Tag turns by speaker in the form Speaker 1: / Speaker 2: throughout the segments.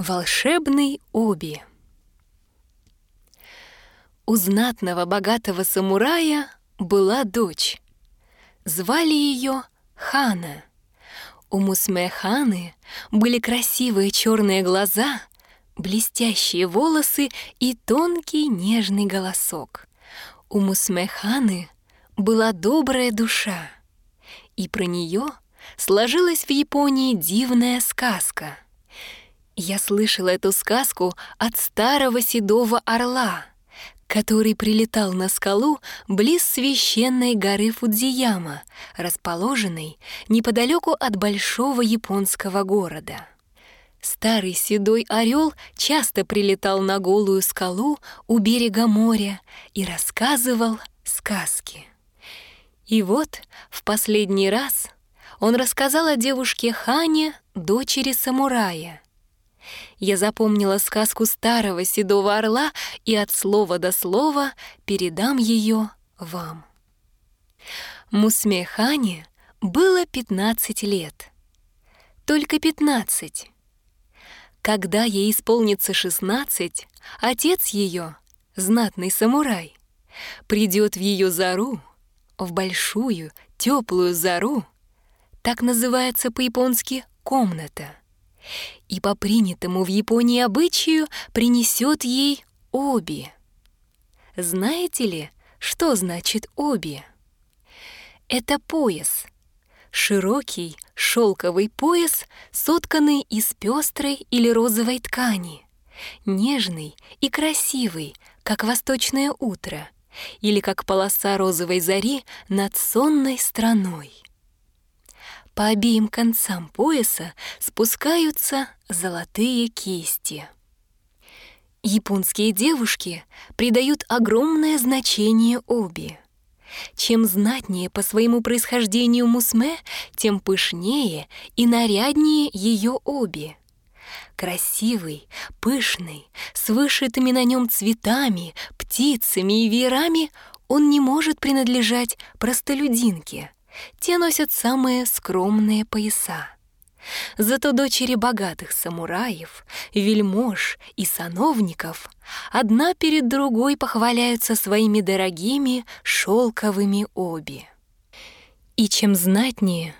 Speaker 1: Волшебный Оби У знатного богатого самурая была дочь. Звали ее Хана. У Мусме Ханы были красивые черные глаза, блестящие волосы и тонкий нежный голосок. У Мусме Ханы была добрая душа, и про нее сложилась в Японии дивная сказка. Я слышала эту сказку от старого седого орла, который прилетал на скалу близ священной горы Фудзияма, расположенной неподалеку от большого японского города. Старый седой орел часто прилетал на голую скалу у берега моря и рассказывал сказки. И вот в последний раз он рассказал о девушке Хане, дочери самурая. Я запомнила сказку старого седого орла и от слова до слова передам ее вам. Мусме Хане было 15 лет. Только 15. Когда ей исполнится 16, отец ее, знатный самурай, придет в ее зару, в большую, теплую зару, так называется по-японски комната, и по принятому в Японии обычаю принесет ей оби. Знаете ли, что значит оби? Это пояс. Широкий шелковый пояс, сотканный из пестрой или розовой ткани, нежный и красивый, как восточное утро — или как полоса розовой зари над сонной страной. По обеим концам пояса спускаются золотые кисти. Японские девушки придают огромное значение оби. Чем знатнее по своему происхождению мусме, тем пышнее и наряднее ее оби красивый, пышный, с вышитыми на нем цветами, птицами и веерами, он не может принадлежать простолюдинке. Те носят самые скромные пояса. Зато дочери богатых самураев, вельмож и сановников одна перед другой похваляются своими дорогими шелковыми оби. И чем знатнее,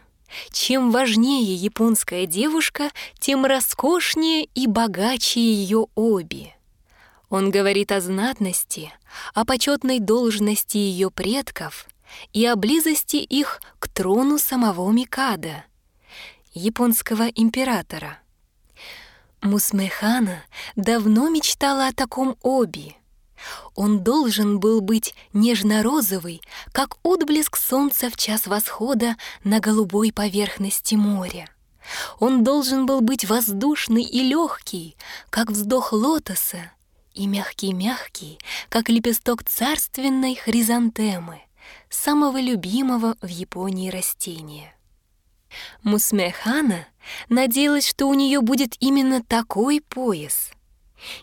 Speaker 1: чем важнее японская девушка, тем роскошнее и богаче ее оби. Он говорит о знатности, о почетной должности ее предков и о близости их к трону самого Микада, японского императора. Мусмехана давно мечтала о таком оби — он должен был быть нежно-розовый, как отблеск солнца в час восхода на голубой поверхности моря. Он должен был быть воздушный и легкий, как вздох лотоса, и мягкий-мягкий, как лепесток царственной хризантемы, самого любимого в Японии растения. Мусмехана надеялась, что у нее будет именно такой пояс —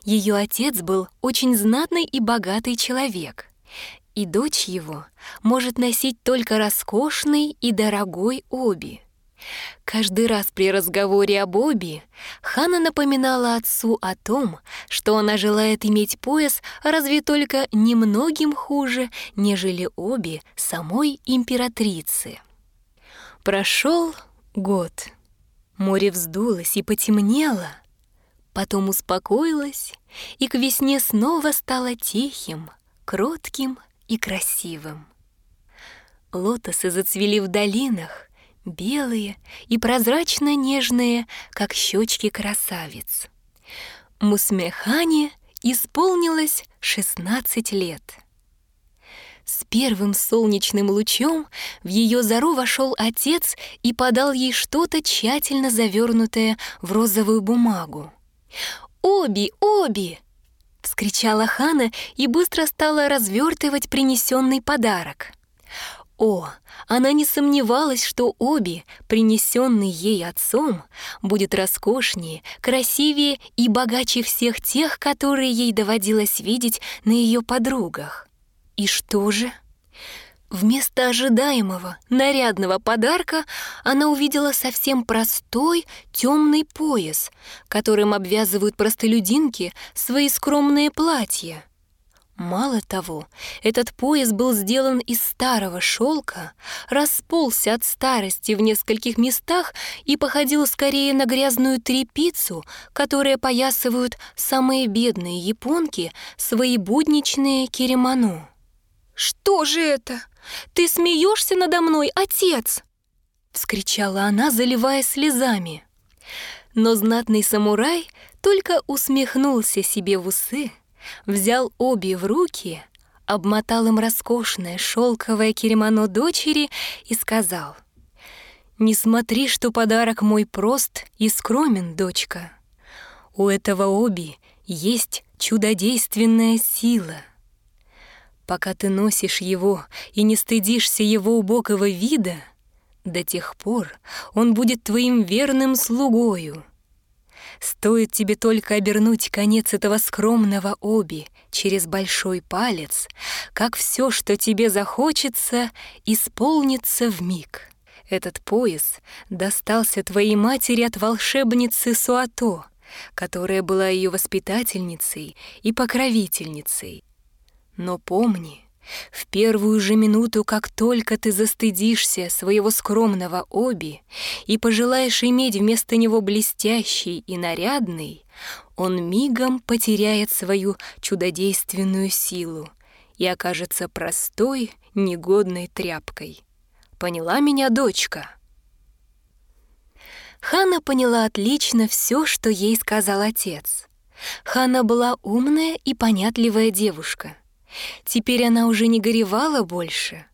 Speaker 1: ее отец был очень знатный и богатый человек, и дочь его может носить только роскошный и дорогой оби. Каждый раз при разговоре об оби Хана напоминала отцу о том, что она желает иметь пояс разве только немногим хуже, нежели оби самой императрицы. Прошел год. Море вздулось и потемнело — потом успокоилась и к весне снова стала тихим, кротким и красивым. Лотосы зацвели в долинах, белые и прозрачно-нежные, как щечки красавиц. Мусмехане исполнилось 16 лет. С первым солнечным лучом в ее зару вошел отец и подал ей что-то тщательно завернутое в розовую бумагу. «Оби, Оби!» — вскричала Хана и быстро стала развертывать принесенный подарок. О, она не сомневалась, что Оби, принесенный ей отцом, будет роскошнее, красивее и богаче всех тех, которые ей доводилось видеть на ее подругах. И что же? Вместо ожидаемого нарядного подарка она увидела совсем простой темный пояс, которым обвязывают простолюдинки свои скромные платья. Мало того, этот пояс был сделан из старого шелка, расползся от старости в нескольких местах и походил скорее на грязную тряпицу, которую поясывают самые бедные японки свои будничные киримоно. «Что же это? Ты смеешься надо мной, отец?» — вскричала она, заливая слезами. Но знатный самурай только усмехнулся себе в усы, взял обе в руки, обмотал им роскошное шелковое киримоно дочери и сказал, «Не смотри, что подарок мой прост и скромен, дочка. У этого оби есть чудодейственная сила». Пока ты носишь его и не стыдишься его убогого вида, до тех пор он будет твоим верным слугою. Стоит тебе только обернуть конец этого скромного оби через большой палец, как все, что тебе захочется, исполнится в миг. Этот пояс достался твоей матери от волшебницы Суато, которая была ее воспитательницей и покровительницей. Но помни, в первую же минуту, как только ты застыдишься своего скромного оби и пожелаешь иметь вместо него блестящий и нарядный, он мигом потеряет свою чудодейственную силу и окажется простой, негодной тряпкой. Поняла меня, дочка?» Хана поняла отлично все, что ей сказал отец. Хана была умная и понятливая девушка — Теперь она уже не горевала больше.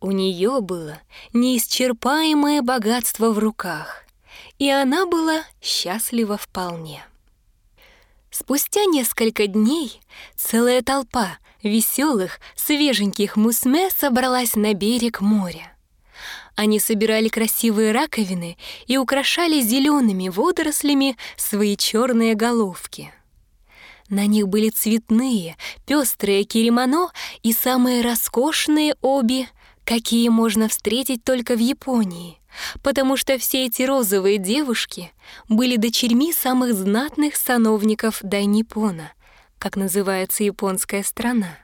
Speaker 1: У нее было неисчерпаемое богатство в руках, и она была счастлива вполне. Спустя несколько дней целая толпа веселых, свеженьких мусме собралась на берег моря. Они собирали красивые раковины и украшали зелеными водорослями свои черные головки. На них были цветные, пестрые киримоно и самые роскошные оби, какие можно встретить только в Японии, потому что все эти розовые девушки были дочерьми самых знатных сановников Дайнипона, как называется японская страна.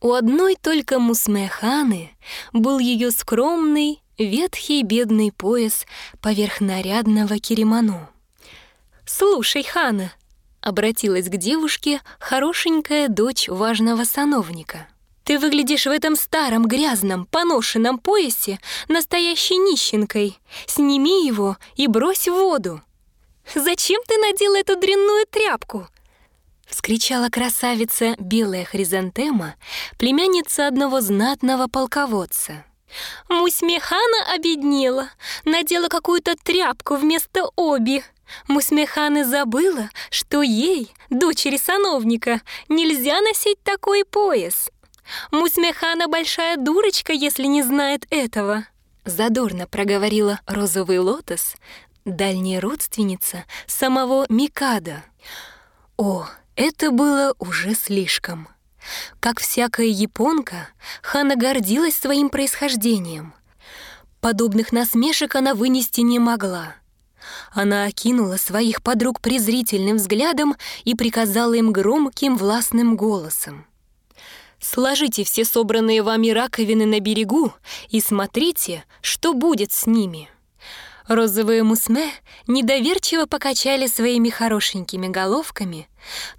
Speaker 1: У одной только Мусмеханы был ее скромный, ветхий бедный пояс поверх нарядного киримоно. «Слушай, Хана», обратилась к девушке хорошенькая дочь важного сановника. «Ты выглядишь в этом старом, грязном, поношенном поясе настоящей нищенкой. Сними его и брось в воду». «Зачем ты надела эту дрянную тряпку?» — вскричала красавица белая хризантема, племянница одного знатного полководца. Мусмехана обеднела, надела какую-то тряпку вместо оби. Мусмехана забыла, что ей, дочери сановника, нельзя носить такой пояс. Мусмехана большая дурочка, если не знает этого. Задорно проговорила розовый лотос, дальняя родственница самого Микада. О, это было уже слишком. Как всякая японка, Хана гордилась своим происхождением. Подобных насмешек она вынести не могла — она окинула своих подруг презрительным взглядом и приказала им громким властным голосом. «Сложите все собранные вами раковины на берегу и смотрите, что будет с ними». Розовые мусме недоверчиво покачали своими хорошенькими головками,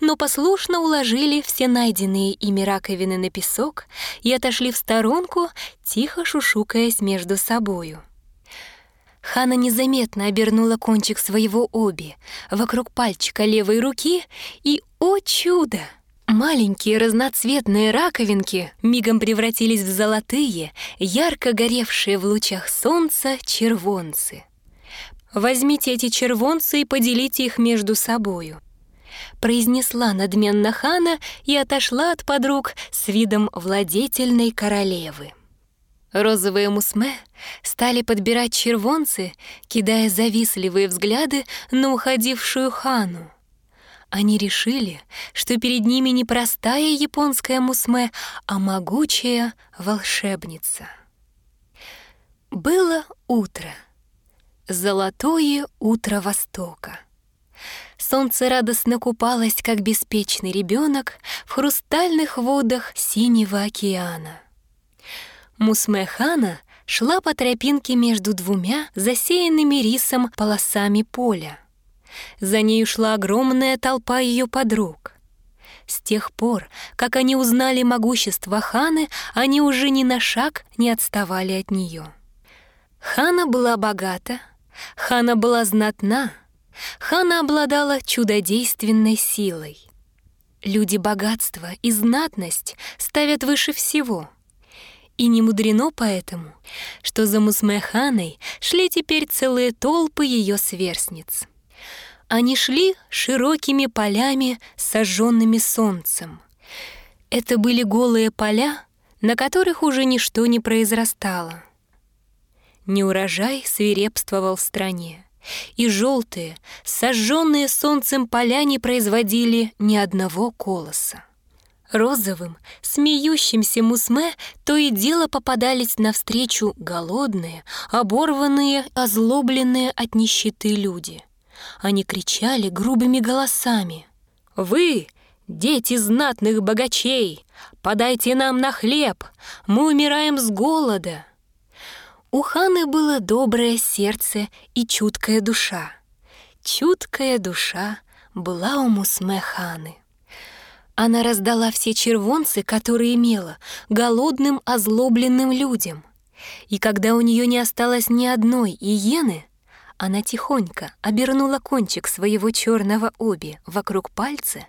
Speaker 1: но послушно уложили все найденные ими раковины на песок и отошли в сторонку, тихо шушукаясь между собою. Хана незаметно обернула кончик своего оби вокруг пальчика левой руки, и, о чудо! Маленькие разноцветные раковинки мигом превратились в золотые, ярко горевшие в лучах солнца червонцы. «Возьмите эти червонцы и поделите их между собою», произнесла надменно хана и отошла от подруг с видом владетельной королевы. Розовые мусме стали подбирать червонцы, кидая завистливые взгляды на уходившую хану. Они решили, что перед ними не простая японская мусме, а могучая волшебница. Было утро. Золотое утро Востока. Солнце радостно купалось, как беспечный ребенок, в хрустальных водах синего океана. Мусмехана шла по тропинке между двумя засеянными рисом полосами поля. За ней шла огромная толпа ее подруг. С тех пор, как они узнали могущество Ханы, они уже ни на шаг не отставали от нее. Хана была богата, Хана была знатна, Хана обладала чудодейственной силой. Люди богатства и знатность ставят выше всего. И не мудрено поэтому, что за Мусмеханой шли теперь целые толпы ее сверстниц. Они шли широкими полями, сожженными солнцем. Это были голые поля, на которых уже ничто не произрастало. Неурожай свирепствовал в стране, и желтые, сожженные солнцем поля не производили ни одного колоса. Розовым, смеющимся мусме то и дело попадались навстречу голодные, оборванные, озлобленные от нищеты люди. Они кричали грубыми голосами. «Вы, дети знатных богачей, подайте нам на хлеб, мы умираем с голода!» У Ханы было доброе сердце и чуткая душа. Чуткая душа была у Мусме Ханы. Она раздала все червонцы, которые имела, голодным, озлобленным людям. И когда у нее не осталось ни одной иены, она тихонько обернула кончик своего черного оби вокруг пальца,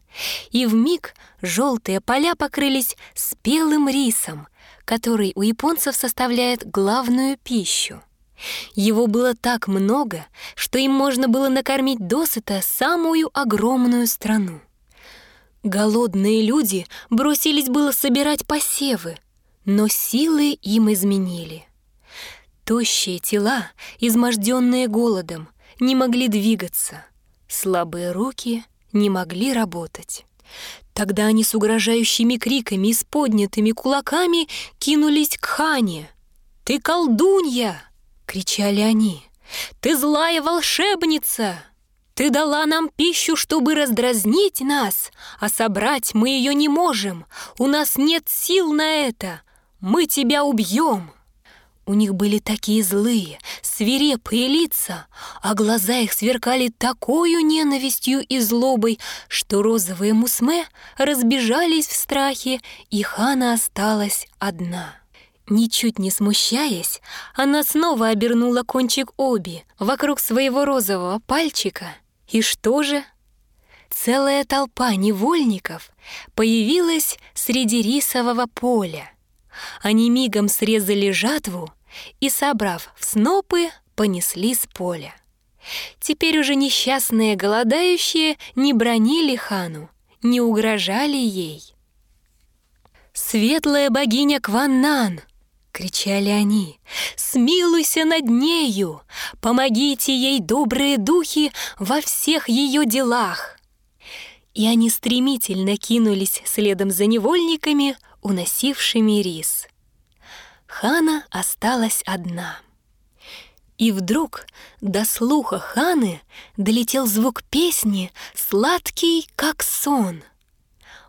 Speaker 1: и в миг желтые поля покрылись спелым рисом, который у японцев составляет главную пищу. Его было так много, что им можно было накормить досыта самую огромную страну. Голодные люди бросились было собирать посевы, но силы им изменили. Тощие тела, изможденные голодом, не могли двигаться. Слабые руки не могли работать. Тогда они с угрожающими криками и с поднятыми кулаками кинулись к Хане. «Ты колдунья!» — кричали они. «Ты злая волшебница! Ты дала нам пищу, чтобы раздразнить нас, а собрать мы ее не можем. У нас нет сил на это. Мы тебя убьем!» У них были такие злые, свирепые лица, а глаза их сверкали такой ненавистью и злобой, что розовые мусме разбежались в страхе, и Хана осталась одна. Ничуть не смущаясь, она снова обернула кончик оби вокруг своего розового пальчика. И что же? Целая толпа невольников появилась среди рисового поля. Они мигом срезали жатву и, собрав в снопы, понесли с поля. Теперь уже несчастные голодающие не бронили хану, не угрожали ей. «Светлая богиня Кваннан!» — кричали они. «Смилуйся над нею! Помогите ей, добрые духи, во всех ее делах!» И они стремительно кинулись следом за невольниками, уносившими рис. Хана осталась одна. И вдруг до слуха Ханы долетел звук песни, сладкий, как сон.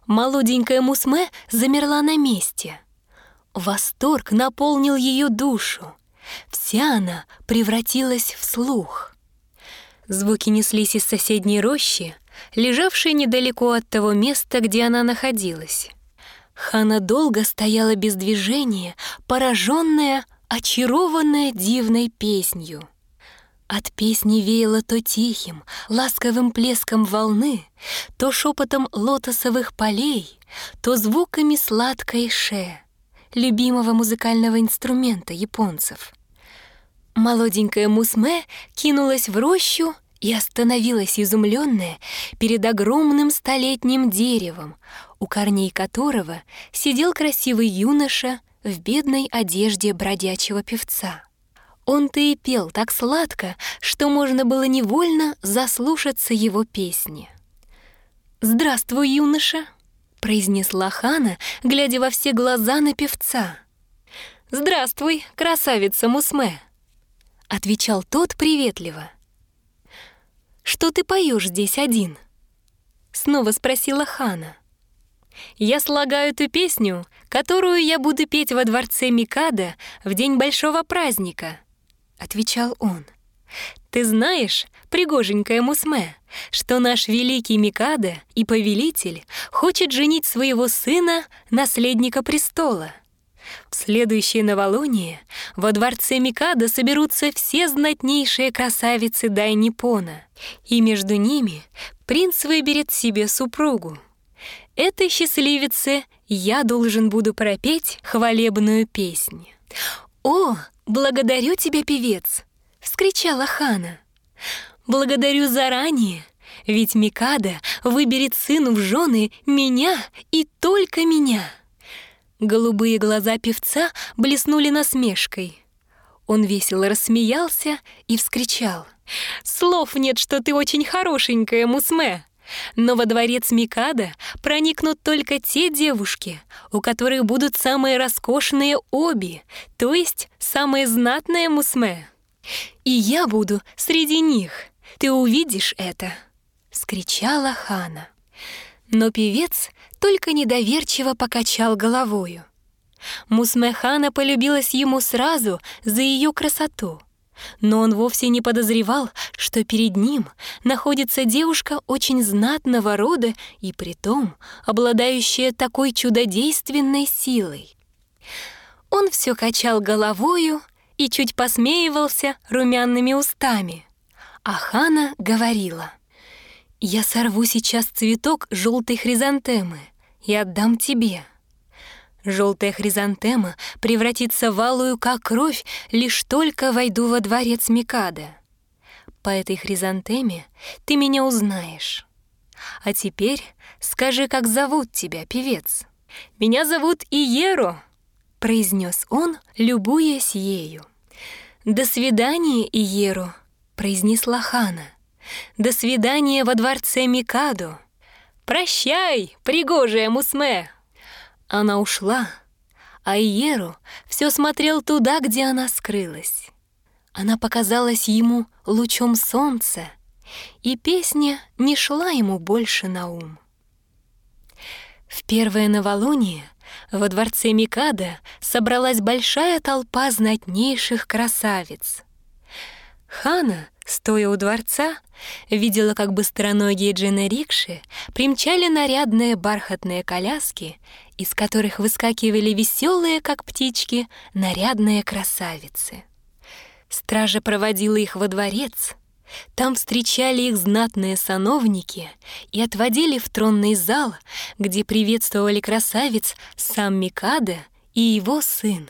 Speaker 1: Молоденькая Мусме замерла на месте. Восторг наполнил ее душу. Вся она превратилась в слух. Звуки неслись из соседней рощи, лежавшей недалеко от того места, где она находилась. Хана долго стояла без движения, пораженная, очарованная дивной песнью. От песни веяло то тихим, ласковым плеском волны, то шепотом лотосовых полей, то звуками сладкой ше, любимого музыкального инструмента японцев. Молоденькая Мусме кинулась в рощу и остановилась изумленная перед огромным столетним деревом, у корней которого сидел красивый юноша в бедной одежде бродячего певца. Он-то и пел так сладко, что можно было невольно заслушаться его песни. «Здравствуй, юноша!» — произнесла Хана, глядя во все глаза на певца. «Здравствуй, красавица Мусме!» — отвечал тот приветливо. «Что ты поешь здесь один?» — снова спросила Хана. «Я слагаю ту песню, которую я буду петь во дворце Микада в день большого праздника», — отвечал он. «Ты знаешь, пригоженькая Мусме, что наш великий Микада и повелитель хочет женить своего сына, наследника престола. В следующее новолуние во дворце Микада соберутся все знатнейшие красавицы Дайнипона, и между ними принц выберет себе супругу. Этой счастливице я должен буду пропеть хвалебную песнь. «О, благодарю тебя, певец!» — вскричала Хана. «Благодарю заранее, ведь Микада выберет сыну в жены меня и только меня». Голубые глаза певца блеснули насмешкой. Он весело рассмеялся и вскричал. «Слов нет, что ты очень хорошенькая, Мусме!» Но во дворец Микада проникнут только те девушки, у которых будут самые роскошные оби, то есть самые знатные мусме. И я буду среди них. Ты увидишь это!» — скричала Хана. Но певец только недоверчиво покачал головою. Мусме Хана полюбилась ему сразу за ее красоту, но он вовсе не подозревал, что перед ним находится девушка очень знатного рода и притом обладающая такой чудодейственной силой. Он все качал головою и чуть посмеивался румяными устами. А Хана говорила, «Я сорву сейчас цветок желтой хризантемы и отдам тебе». Желтая хризантема превратится в алую, как кровь, лишь только войду во дворец Микада. По этой хризантеме ты меня узнаешь. А теперь скажи, как зовут тебя, певец. Меня зовут Иеро, произнес он, любуясь ею. До свидания, Иеро, произнесла Хана. До свидания во дворце Микадо. Прощай, пригожая Мусме. Она ушла, а Иеру все смотрел туда, где она скрылась. Она показалась ему лучом солнца, и песня не шла ему больше на ум. В первое новолуние во дворце Микада собралась большая толпа знатнейших красавиц. Хана, стоя у дворца, видела, как быстроногие дженерикши примчали нарядные бархатные коляски из которых выскакивали веселые, как птички, нарядные красавицы. Стража проводила их во дворец. Там встречали их знатные сановники и отводили в тронный зал, где приветствовали красавиц сам Микада и его сын.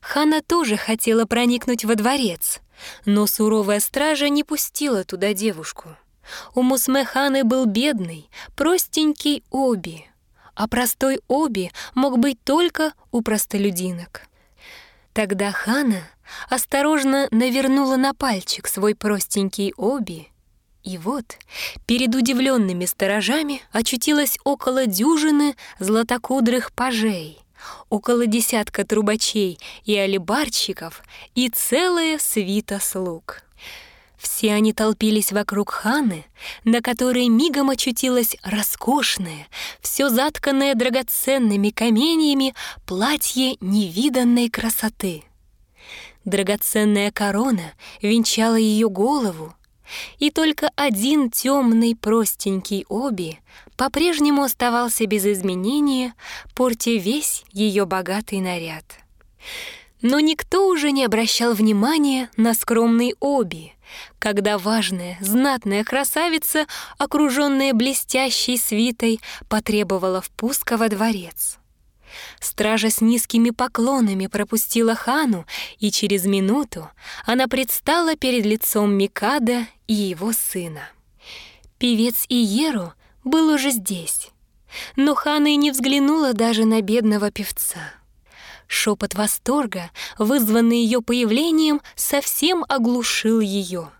Speaker 1: Хана тоже хотела проникнуть во дворец, но суровая стража не пустила туда девушку. У Мусме Ханы был бедный, простенький оби — а простой оби мог быть только у простолюдинок. Тогда Хана осторожно навернула на пальчик свой простенький оби, и вот перед удивленными сторожами очутилась около дюжины златокудрых пажей, около десятка трубачей и алибарщиков и целая свита слуг. Все они толпились вокруг ханы, на которой мигом очутилось роскошное, все затканное драгоценными каменьями платье невиданной красоты. Драгоценная корона венчала ее голову, и только один темный простенький оби по-прежнему оставался без изменения, портя весь ее богатый наряд. Но никто уже не обращал внимания на скромный оби — когда важная, знатная красавица, окруженная блестящей свитой, потребовала впуска во дворец. Стража с низкими поклонами пропустила хану, и через минуту она предстала перед лицом Микада и его сына. Певец Иеру был уже здесь, но хана и не взглянула даже на бедного певца. Шепот восторга, вызванный ее появлением, совсем оглушил ее.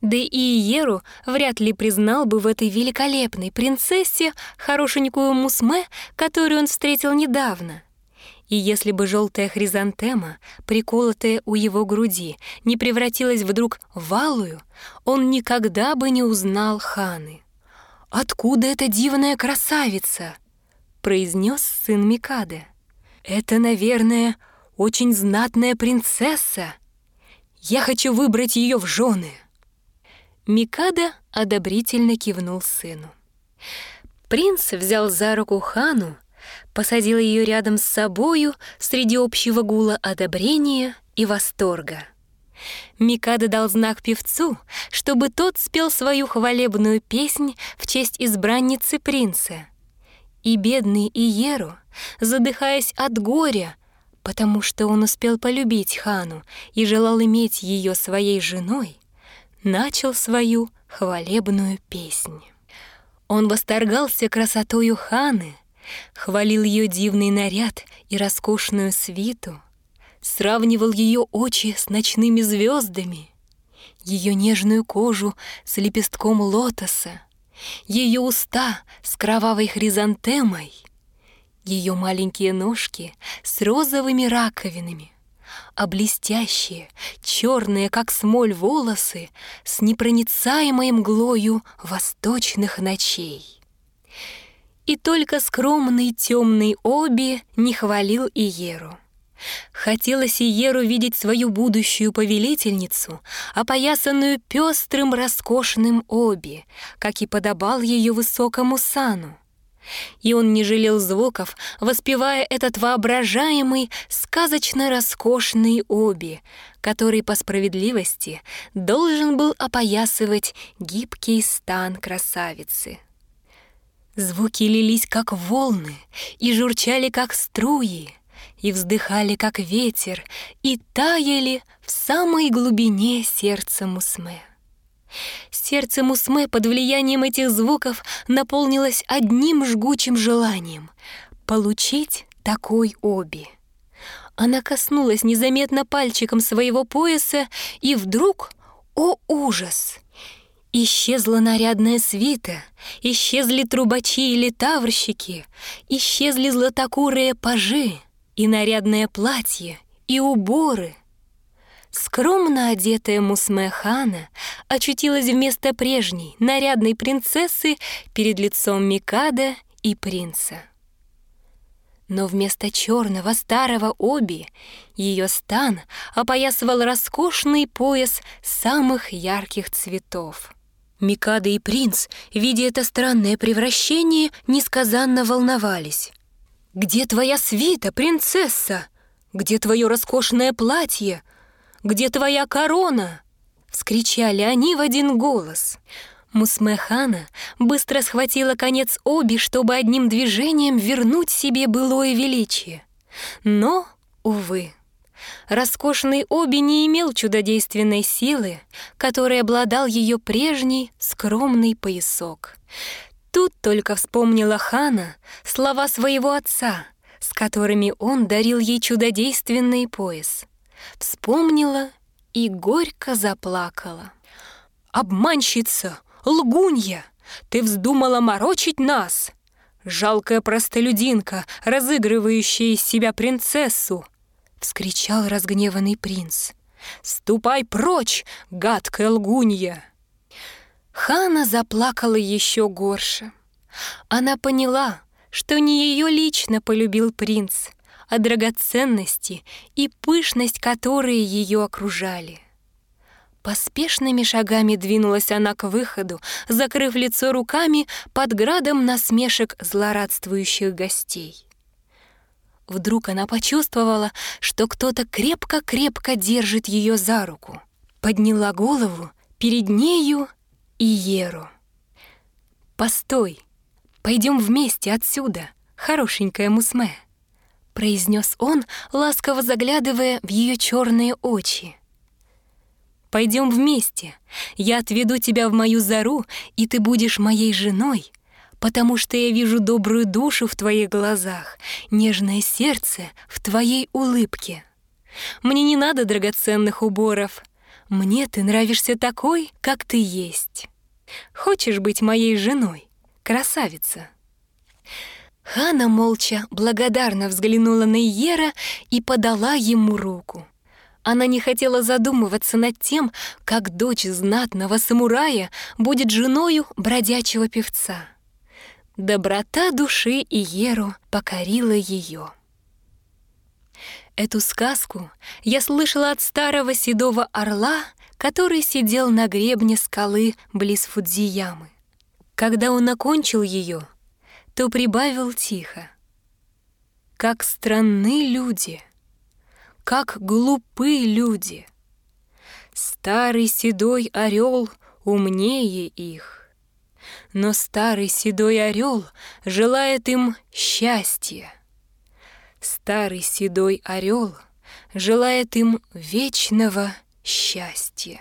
Speaker 1: Да и Иеру вряд ли признал бы в этой великолепной принцессе хорошенькую мусме, которую он встретил недавно. И если бы желтая хризантема, приколотая у его груди, не превратилась вдруг в алую, он никогда бы не узнал Ханы. «Откуда эта дивная красавица?» — произнес сын Микады. «Это, наверное, очень знатная принцесса. Я хочу выбрать ее в жены». Микада одобрительно кивнул сыну. Принц взял за руку Хану, посадил ее рядом с собою среди общего гула одобрения и восторга. Микада дал знак певцу, чтобы тот спел свою хвалебную песнь в честь избранницы принца. И бедный Иеру, задыхаясь от горя, потому что он успел полюбить Хану и желал иметь ее своей женой, начал свою хвалебную песнь. Он восторгался красотою Ханы, хвалил ее дивный наряд и роскошную свиту, сравнивал ее очи с ночными звездами, ее нежную кожу с лепестком лотоса, ее уста с кровавой хризантемой, ее маленькие ножки с розовыми раковинами, а блестящие, черные, как смоль, волосы с непроницаемой мглою восточных ночей. И только скромный темный Оби не хвалил Иеру. Хотелось Иеру видеть свою будущую повелительницу, опоясанную пестрым роскошным Оби, как и подобал ее высокому сану и он не жалел звуков, воспевая этот воображаемый, сказочно роскошный оби, который по справедливости должен был опоясывать гибкий стан красавицы. Звуки лились, как волны, и журчали, как струи, и вздыхали, как ветер, и таяли в самой глубине сердца Мусме. Сердце Мусме под влиянием этих звуков наполнилось одним жгучим желанием — получить такой оби. Она коснулась незаметно пальчиком своего пояса, и вдруг, о ужас! Исчезла нарядная свита, исчезли трубачи или таврщики, исчезли златокурые пажи, и нарядное платье, и уборы — Скромно одетая Мусмехана очутилась вместо прежней нарядной принцессы перед лицом Микада и принца. Но вместо черного старого оби ее стан опоясывал роскошный пояс самых ярких цветов. Микада и принц, видя это странное превращение, несказанно волновались. «Где твоя свита, принцесса? Где твое роскошное платье?» Где твоя корона?» — вскричали они в один голос. Мусмехана быстро схватила конец Оби, чтобы одним движением вернуть себе былое величие. Но, увы, роскошный Оби не имел чудодейственной силы, которой обладал ее прежний скромный поясок. Тут только вспомнила Хана слова своего отца, с которыми он дарил ей чудодейственный пояс вспомнила и горько заплакала. «Обманщица! Лгунья! Ты вздумала морочить нас!» «Жалкая простолюдинка, разыгрывающая из себя принцессу!» — вскричал разгневанный принц. «Ступай прочь, гадкая лгунья!» Хана заплакала еще горше. Она поняла, что не ее лично полюбил принц, о драгоценности и пышность, которые ее окружали. Поспешными шагами двинулась она к выходу, закрыв лицо руками под градом насмешек злорадствующих гостей. Вдруг она почувствовала, что кто-то крепко-крепко держит ее за руку. Подняла голову, перед нею и Еру. «Постой, пойдем вместе отсюда, хорошенькая Мусме» произнес он, ласково заглядывая в ее черные очи. Пойдем вместе. Я отведу тебя в мою зару, и ты будешь моей женой, потому что я вижу добрую душу в твоих глазах, нежное сердце в твоей улыбке. Мне не надо драгоценных уборов. Мне ты нравишься такой, как ты есть. Хочешь быть моей женой, красавица?» Хана молча благодарно взглянула на Иера и подала ему руку. Она не хотела задумываться над тем, как дочь знатного самурая будет женою бродячего певца. Доброта души Иеру покорила ее. Эту сказку я слышала от старого седого орла, который сидел на гребне скалы близ Фудзиямы. Когда он окончил ее, то прибавил тихо. Как странны люди, как глупы люди. Старый седой орел умнее их. Но старый седой орел желает им счастья. Старый седой орел желает им вечного счастья.